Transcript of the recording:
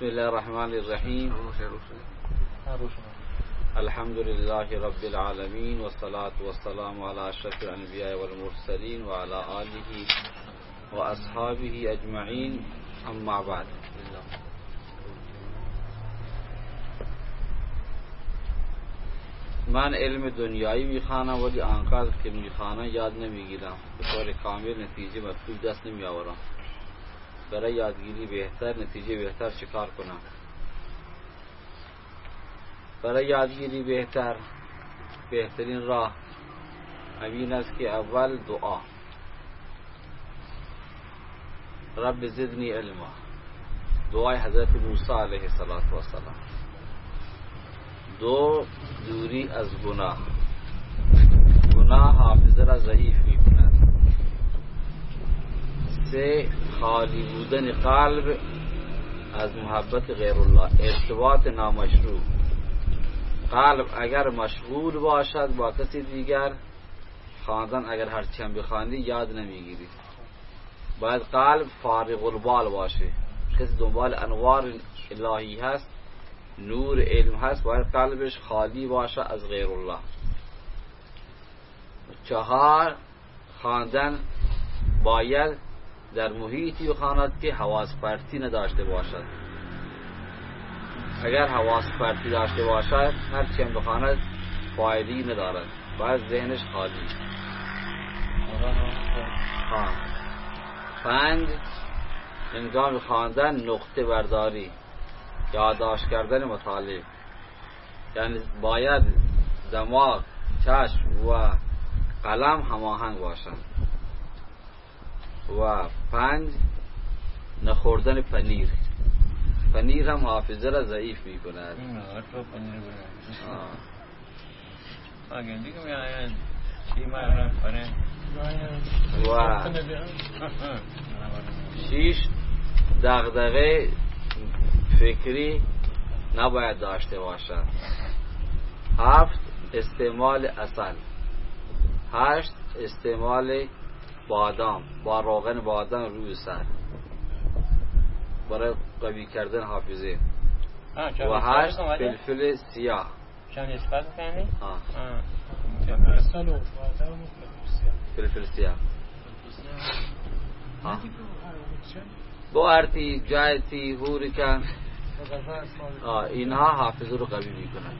بسم الله الرحمن الرحیم الحمد لله رب العالمين والصلاة والسلام على أشرف الأنبياء والمرسلين وعلى آله وأصحابه أجمعين أما بعد. من علم دنیایی میخوانم ولی آنقدر که میخوانم یاد نمیگیرم. به طور کامل نتیجه مطلوب دست نمیآورم. برای یادگیری بهتر، نتیجه بهتر شکار کنم؟ برای یادگیری بهتر، بهترین راه راہ است که اول دعا. رب زدنی علما. دعای حضرت موسیٰ علیہ السلاۃ وسلم دو دوری از گناه. گناه گناہ را از خالی بودن قلب از محبت غیر الله ارتباط نامشروع. قلب اگر مشغول باشد با کسی دیگر خواندن اگر هرچی هم بخواندی یاد نمی‌گیری. باید قلب فارغ البال باشه. کسی دنبال انوار الهی هست نور علم هست باید قلبش خالی باشه از غیر الله چهار خواندن باید در محیطی بخواند که حواس پرتی نداشته باشد. اگر حواس پرتی داشته باشد هر چی بخواند فایدی ندارد باید ذهنش خالی. پنج انگام خواندن نقطه برداری یادداشت کردن مطالب. یعنی باید دماغ چشم و قلم هماهنگ باشند. و پنج نخوردن پنیر. پنیر هم حافظه را ضعیف می کند و شیش دغدغه فکری نباید داشته باشد. هفت استعمال اصل. هشت استعمال بادام با روغن بادام روی سر. برای قوی کردن حافظه. و هشت فلفل سیاه. چند نسبت کنی؟ فلفل سیاه. بوارتی جایتی هوریکن اینها حافظه رو قوی می‌کنن.